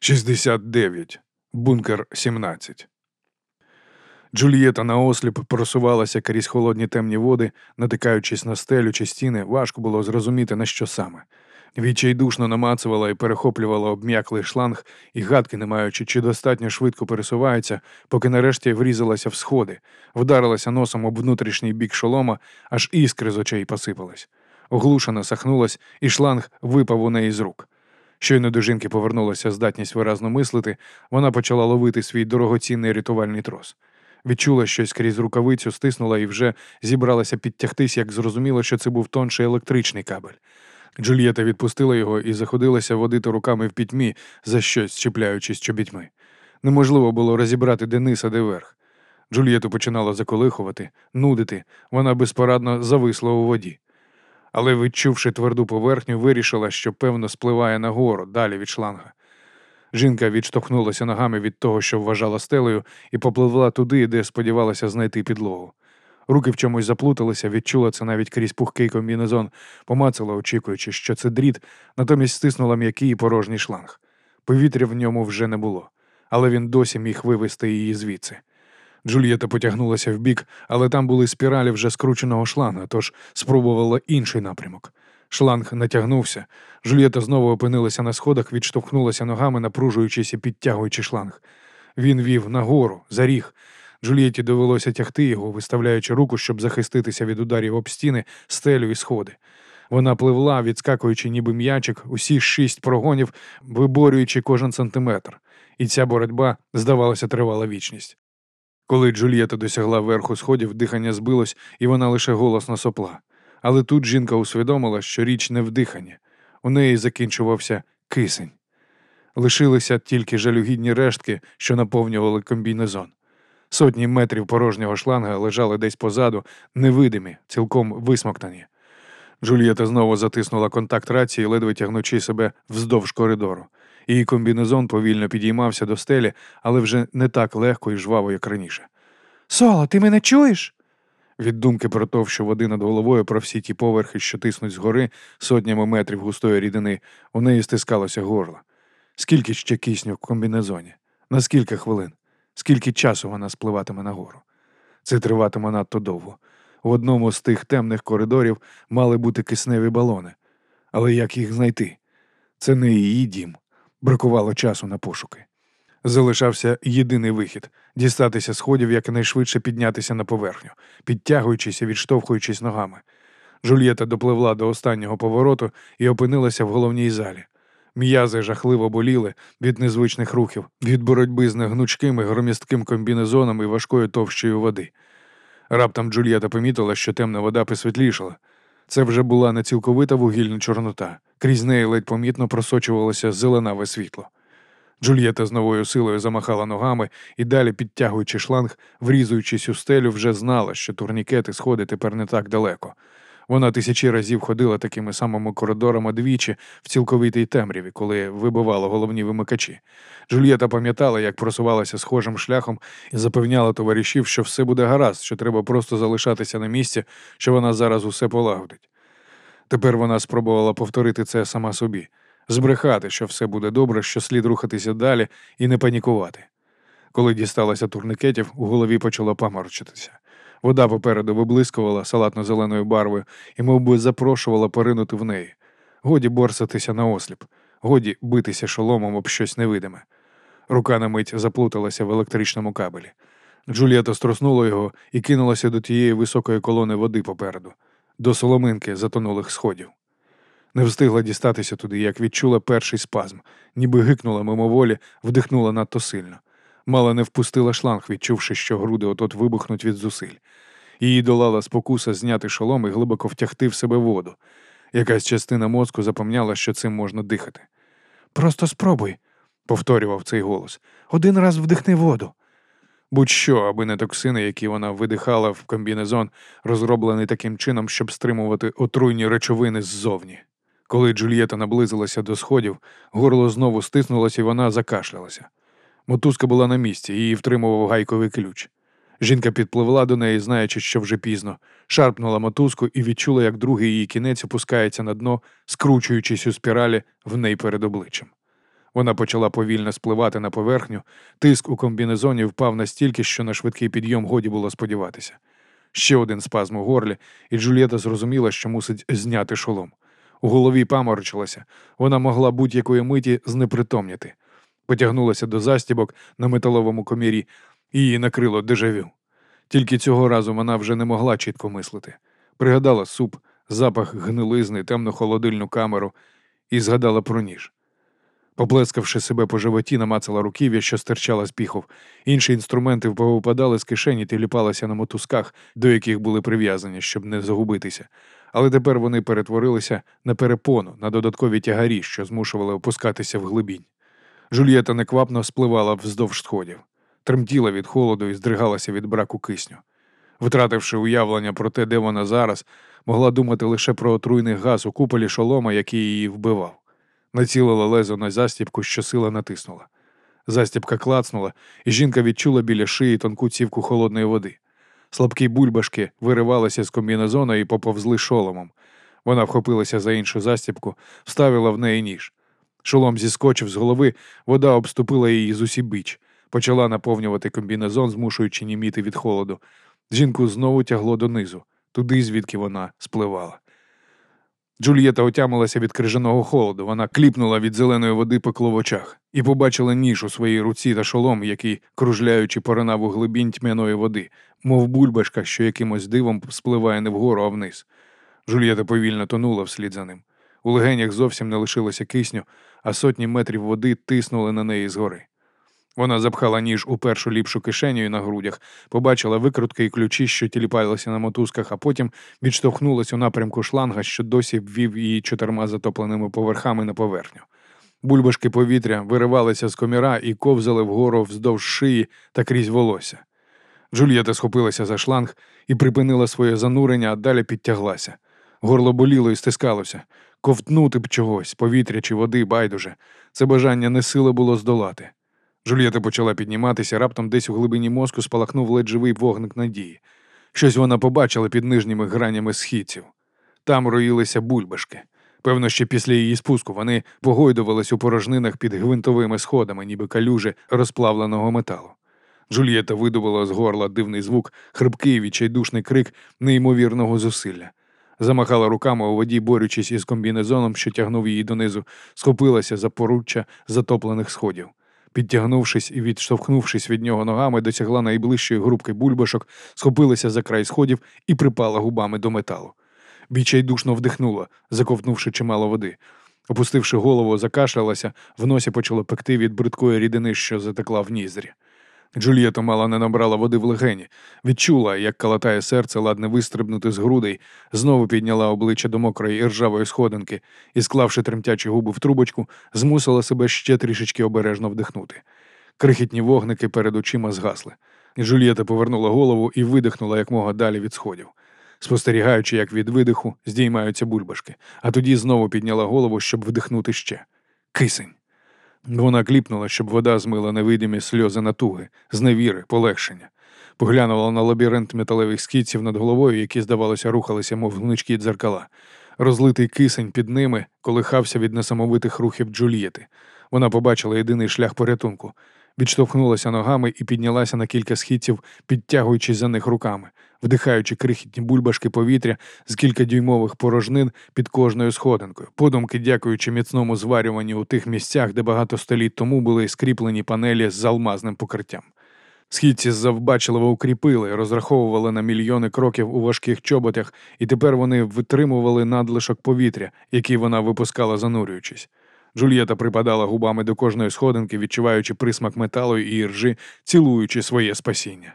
69. Бункер 17. Джульєта наосліп просувалася крізь холодні темні води, натикаючись на стелю чи стіни, важко було зрозуміти, на що саме. Відчайдушно намацувала і перехоплювала обм'яклий шланг, і гадки, не маючи, чи достатньо швидко пересувається, поки нарешті врізалася в сходи, вдарилася носом об внутрішній бік шолома, аж іскри з очей посипались. Оглушено сахнулась, і шланг випав у неї з рук. Щойно до жінки повернулася здатність виразно мислити, вона почала ловити свій дорогоцінний рятувальний трос. Відчула щось крізь рукавицю, стиснула і вже зібралася підтягтись, як зрозуміло, що це був тонший електричний кабель. Джульєта відпустила його і заходилася водити руками в пітьмі, за щось чіпляючись чобітьми. Неможливо було розібрати де низ, а де верх. Джульєту починало заколихувати, нудити, вона безпорадно зависла у воді. Але, відчувши тверду поверхню, вирішила, що певно спливає нагору, далі від шланга. Жінка відштовхнулася ногами від того, що вважала стелею, і попливла туди, де сподівалася знайти підлогу. Руки в чомусь заплуталися, відчула це навіть крізь пухкий комбінезон, помацала, очікуючи, що це дріт, натомість стиснула м'який і порожній шланг. Повітря в ньому вже не було, але він досі міг вивести її звідси. Джульєта потягнулася вбік, але там були спіралі вже скрученого шланга, тож спробувала інший напрямок. Шланг натягнувся. Джульєта знову опинилася на сходах, відштовхнулася ногами, напружуючись і підтягуючи шланг. Він вів нагору, за ріг. Джульєті довелося тягти його, виставляючи руку, щоб захиститися від ударів об стіни, стелю і сходи. Вона пливла, відскакуючи, ніби м'ячик, усі шість прогонів, виборюючи кожен сантиметр, і ця боротьба, здавалося, тривала вічність. Коли Джульєта досягла верху сходів, дихання збилось, і вона лише голосно сопла. Але тут жінка усвідомила, що річ не в диханні. У неї закінчувався кисень. Лишилися тільки жалюгідні рештки, що наповнювали комбінезон. Сотні метрів порожнього шланга лежали десь позаду, невидимі, цілком висмоктані. Джульєта знову затиснула контакт рації, ледве тягнучи себе вздовж коридору. Її комбінезон повільно підіймався до стелі, але вже не так легко і жваво, як раніше. Соло, ти мене чуєш? Від думки про товщу води над головою, про всі ті поверхи, що тиснуть згори сотнями метрів густої рідини, у неї стискалося горло. Скільки ще кисню в комбінезоні? На скільки хвилин? Скільки часу вона спливатиме нагору? Це триватиме надто довго. В одному з тих темних коридорів мали бути кисневі балони. Але як їх знайти? Це не її дім. Бракувало часу на пошуки. Залишався єдиний вихід дістатися сходів якнайшвидше піднятися на поверхню, підтягуючись і відштовхуючись ногами. Жульєта допливла до останнього повороту і опинилася в головній залі. М'язи жахливо боліли від незвичних рухів, від боротьби з негнучким і громістким комбінезоном і важкою товщою води. Раптом Джульєта помітила, що темна вода посвітлішала. Це вже була не цілковита вугільна чорнота, крізь неї ледь помітно просочувалося зеленаве світло. Джульєта з новою силою замахала ногами і далі, підтягуючи шланг, врізуючись у стелю, вже знала, що турнікети сходи тепер не так далеко. Вона тисячі разів ходила такими самими коридорами двічі в цілковитій темряві, коли вибивала головні вимикачі. Джульєта пам'ятала, як просувалася схожим шляхом і запевняла товаришів, що все буде гаразд, що треба просто залишатися на місці, що вона зараз усе полагодить. Тепер вона спробувала повторити це сама собі, збрехати, що все буде добре, що слід рухатися далі і не панікувати. Коли дісталася турникетів, у голові почало паморочитися. Вода попереду виблискувала салатно-зеленою барвою і мов би, запрошувала поринути в неї. Годі борсатися на осліп, годі битися шоломом об щось невидиме. Рука на мить заплуталася в електричному кабелі. Джулієта струснула його і кинулася до тієї високої колони води попереду, до соломинки затонулих сходів. Не встигла дістатися туди, як відчула перший спазм, ніби гикнула мимоволі, вдихнула надто сильно. Мало не впустила шланг, відчувши, що груди отот вибухнуть від зусиль. Її долала спокуса зняти шолом і глибоко втягти в себе воду. Якась частина мозку запевняла, що цим можна дихати. Просто спробуй, повторював цей голос. Один раз вдихни воду. Будь-що, аби не токсини, які вона видихала в комбінезон, розроблений таким чином, щоб стримувати отруйні речовини ззовні. Коли Джульєта наблизилася до сходів, горло знову стиснулося і вона закашлялася. Мотузка була на місці, її втримував гайковий ключ. Жінка підпливла до неї, знаючи, що вже пізно, шарпнула мотузку і відчула, як другий її кінець опускається на дно, скручуючись у спіралі в неї перед обличчям. Вона почала повільно спливати на поверхню, тиск у комбінезоні впав настільки, що на швидкий підйом годі було сподіватися. Ще один спазм у горлі, і Джульєта зрозуміла, що мусить зняти шолом. У голові паморочилася, вона могла будь-якої миті знепритомніти. Потягнулася до застібок на металовому комірі, і її накрило дежавю. Тільки цього разу вона вже не могла чітко мислити. Пригадала суп, запах гнилизни, темну холодильну камеру і згадала про ніж. Поплескавши себе по животі, намацала руків'я, що стирчала з піхов. Інші інструменти повипадали з кишені та ліпалися на мотузках, до яких були прив'язані, щоб не загубитися. Але тепер вони перетворилися на перепону, на додаткові тягарі, що змушували опускатися в глибінь. Жульєта неквапно спливала вздовж сходів, тремтіла від холоду і здригалася від браку кисню. Втративши уявлення про те, де вона зараз, могла думати лише про отруйний газ у куполі шолома, який її вбивав. Націлила лезо на застібку, що сила натиснула. Застібка клацнула, і жінка відчула біля шиї тонку цівку холодної води. Слабкі бульбашки виривалися з комбінезона і поповзли шоломом. Вона вхопилася за іншу застібку, вставила в неї ніж. Шолом зіскочив з голови, вода обступила її з усібіч, почала наповнювати комбінезон, змушуючи німіти від холоду. Жінку знову тягло донизу, туди, звідки вона спливала. Джульєта отямилася від крижаного холоду. Вона кліпнула від зеленої води пекло в очах і побачила ніж у своїй руці та шолом, який, кружляючи, поринав у глибінь тьмяної води, мов бульбашка, що якимось дивом спливає не вгору, а вниз. Джульєта повільно тонула вслід за ним. У легенях зовсім не лишилося кисню, а сотні метрів води тиснули на неї згори. Вона запхала ніж у першу ліпшу кишеню і на грудях, побачила викрутки і ключі, що тіліпалися на мотузках, а потім відштовхнулась у напрямку шланга, що досі ввів її чотирма затопленими поверхами на поверхню. Бульбашки повітря виривалися з коміра і ковзали вгору вздовж шиї та крізь волосся. Джульєта схопилася за шланг і припинила своє занурення, а далі підтяглася. Горло боліло і стискалося. Ковтнути б чогось, повітря чи води, байдуже. Це бажання не сила було здолати. Жульєта почала підніматися, раптом десь у глибині мозку спалахнув ледь живий вогник надії. Щось вона побачила під нижніми гранями східців. Там роїлися бульбашки. Певно, ще після її спуску вони погойдувались у порожнинах під гвинтовими сходами, ніби калюжі розплавленого металу. Джульєта видобула з горла дивний звук, хрипкий відчайдушний крик неймовірного зусилля. Замахала руками у воді, борючись із комбінезоном, що тягнув її донизу, схопилася за поруччя затоплених сходів. Підтягнувшись і відштовхнувшись від нього ногами, досягла найближчої групки бульбашок, схопилася за край сходів і припала губами до металу. Відчайдушно вдихнула, заковтнувши чимало води. Опустивши голову, закашлялася, в носі почало пекти від бридкої рідини, що затекла в ніздрі. Джульєта мало не набрала води в легені, відчула, як калатає серце, ладне вистрибнути з грудей, знову підняла обличчя до мокрої і ржавої сходинки і, склавши тремтячі губи в трубочку, змусила себе ще трішечки обережно вдихнути. Крихітні вогники перед очима згасли. Джульєта повернула голову і видихнула якмога далі від сходів, спостерігаючи, як від видиху здіймаються бульбашки, а тоді знову підняла голову, щоб вдихнути ще. Кисень. Вона кліпнула, щоб вода змила невидимі сльози натуги, зневіри, полегшення. Поглянула на лабіринт металевих скітців над головою, які, здавалося, рухалися, мов гнучкі дзеркала. Розлитий кисень під ними колихався від несамовитих рухів Джульєти. Вона побачила єдиний шлях порятунку. Відштовхнулася ногами і піднялася на кілька східців, підтягуючись за них руками, вдихаючи крихітні бульбашки повітря з кількадюймових порожнин під кожною сходинкою, подумки дякуючи міцному зварюванню у тих місцях, де багато століть тому були скріплені панелі з алмазним покриттям. Східці завбачливо укріпили, розраховували на мільйони кроків у важких чоботях, і тепер вони витримували надлишок повітря, який вона випускала, занурюючись. Джульєта припадала губами до кожної сходинки, відчуваючи присмак металу і іржи, цілуючи своє спасіння.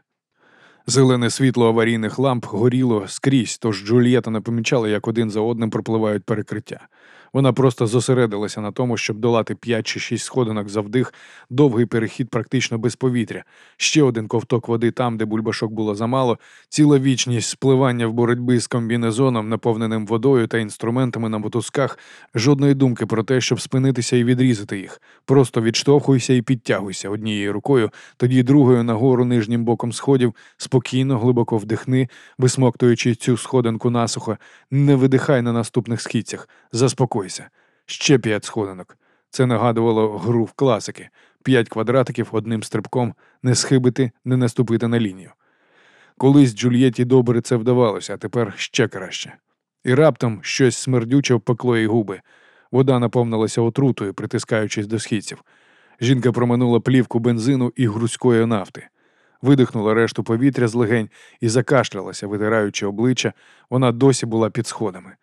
Зелене світло аварійних ламп горіло скрізь, тож Джульєта не помічала, як один за одним пропливають перекриття. Вона просто зосередилася на тому, щоб долати п'ять чи шість сходинок завдих, довгий перехід практично без повітря, ще один ковток води там, де бульбашок було замало, ціла вічність спливання в боротьбі з комбінезоном, наповненим водою та інструментами на мотузках, жодної думки про те, щоб спинитися і відрізати їх. Просто відштовхуйся і підтягуйся однією рукою, тоді другою нагору нижнім боком сходів, спокійно, глибоко вдихни, висмоктуючи цю сходинку насухо, не видихай на наступних східцях, заспокойся. Ще п'ять сходинок. Це нагадувало гру в класики: п'ять квадратиків одним стрибком, не схибити, не наступити на лінію. Колись Джульєті добре це вдавалося, а тепер ще краще. І раптом щось смердюче впекло їй губи. Вода наповнилася отрутою, притискаючись до східців. Жінка проминула плівку бензину і грузької нафти. Видихнула решту повітря з легень і закашлялася, витираючи обличчя, вона досі була під сходами.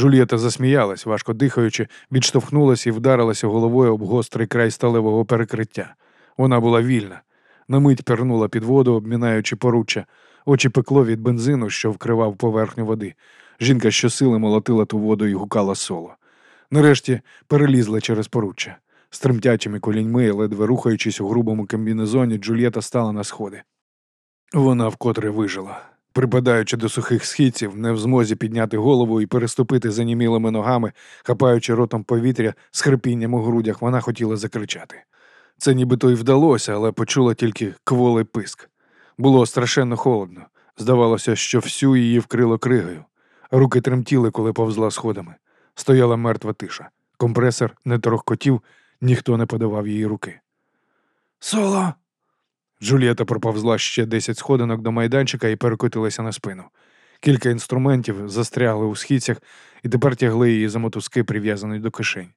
Джульєта засміялась, важко дихаючи, відштовхнулася і вдарилася головою об гострий край сталевого перекриття. Вона була вільна. На мить пернула під воду, обмінаючи поруччя. Очі пекло від бензину, що вкривав поверхню води. Жінка щосили молотила ту воду і гукала соло. Нарешті перелізла через поруччя. З тремтячими коліньми, ледве рухаючись у грубому комбінезоні, Джульєта стала на сходи. Вона вкотре вижила. Припадаючи до сухих східців, не в змозі підняти голову і переступити занімілими ногами, хапаючи ротом повітря з хрипінням у грудях, вона хотіла закричати. Це нібито й вдалося, але почула тільки кволий писк. Було страшенно холодно. Здавалося, що всю її вкрило кригою. Руки тремтіли, коли повзла сходами. Стояла мертва тиша. Компресор не торохкотів, ніхто не подавав їй руки. Соло. Джулієта проповзла ще десять сходинок до майданчика і перекотилася на спину. Кілька інструментів застрягли у східцях і тепер тягли її за мотузки, прив'язані до кишень.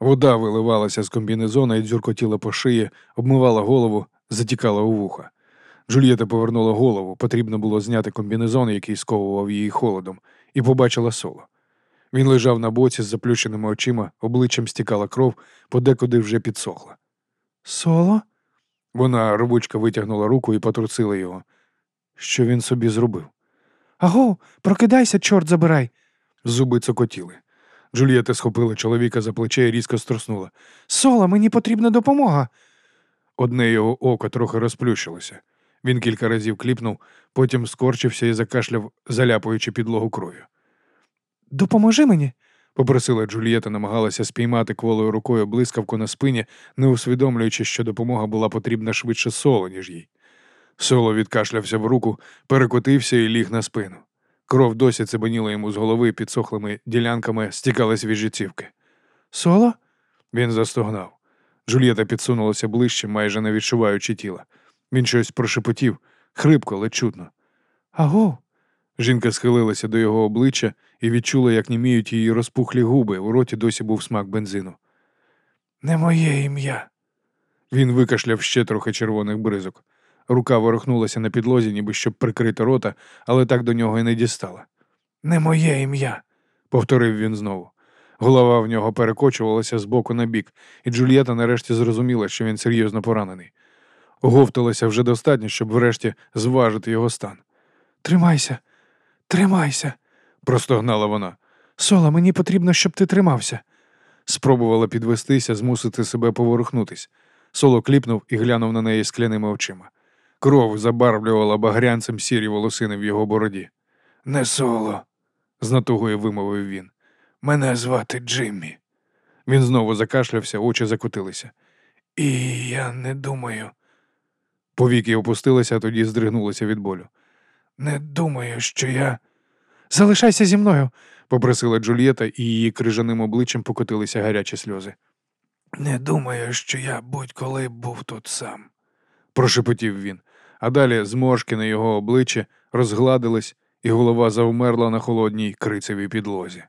Вода виливалася з комбінезона і дзюркотіла по шиї, обмивала голову, затікала у вуха. Джульєта повернула голову, потрібно було зняти комбінезон, який сковував її холодом, і побачила соло. Він лежав на боці з заплющеними очима, обличчям стікала кров, подекуди вже підсохла. Соло? Вона рвучко витягнула руку і потрусила його. Що він собі зробив? Аго, прокидайся, чорт забирай. Зуби цокотіли. Джульєта схопила чоловіка за плече і різко струснула. Соло, мені потрібна допомога. Одне його око трохи розплющилося. Він кілька разів кліпнув, потім скорчився і закашляв, заляпуючи підлогу кров'ю. Допоможи мені. Попросила Джульєта, намагалася спіймати кволою рукою блискавку на спині, не усвідомлюючи, що допомога була потрібна швидше соло, ніж їй. Соло відкашлявся в руку, перекотився і ліг на спину. Кров досі цибаніла йому з голови підсохлими ділянками, стікали свіжі цівки. Соло? Він застогнав. Джульєта підсунулася ближче, майже не відчуваючи тіла. Він щось прошепотів, хрипко, але чутно. Аго. Жінка схилилася до його обличчя і відчула, як німіють її розпухлі губи, у роті досі був смак бензину. Не моє ім'я. Він викашляв ще трохи червоних бризок. Рука ворухнулася на підлозі, ніби щоб прикрити рота, але так до нього й не дістала. Не моє ім'я. Повторив він знову. Голова в нього перекочувалася з боку на бік, і Джульєта нарешті зрозуміла, що він серйозно поранений. Оговталося вже достатньо, щоб врешті зважити його стан. Тримайся, тримайся. Простогнала вона. Соло, мені потрібно, щоб ти тримався. Спробувала підвестися, змусити себе поворухнутись. Соло кліпнув і глянув на неї скляними очима. Кров забарвлювала багрянцем сірі волосини в його бороді. Не соло. з натугою вимовив він. Мене звати Джиммі. Він знову закашлявся, очі закотилися. І я не думаю, Повіки опустилися, а тоді здригнулися від болю. Не думаю, що я. Залишайся зі мною. Попросила Джульєта, і її крижаним обличчям покотилися гарячі сльози. Не думаю, що я будь-коли був тут сам. Прошепотів він, а далі зморшки на його обличчі розгладились, і голова завмерла на холодній крицевій підлозі.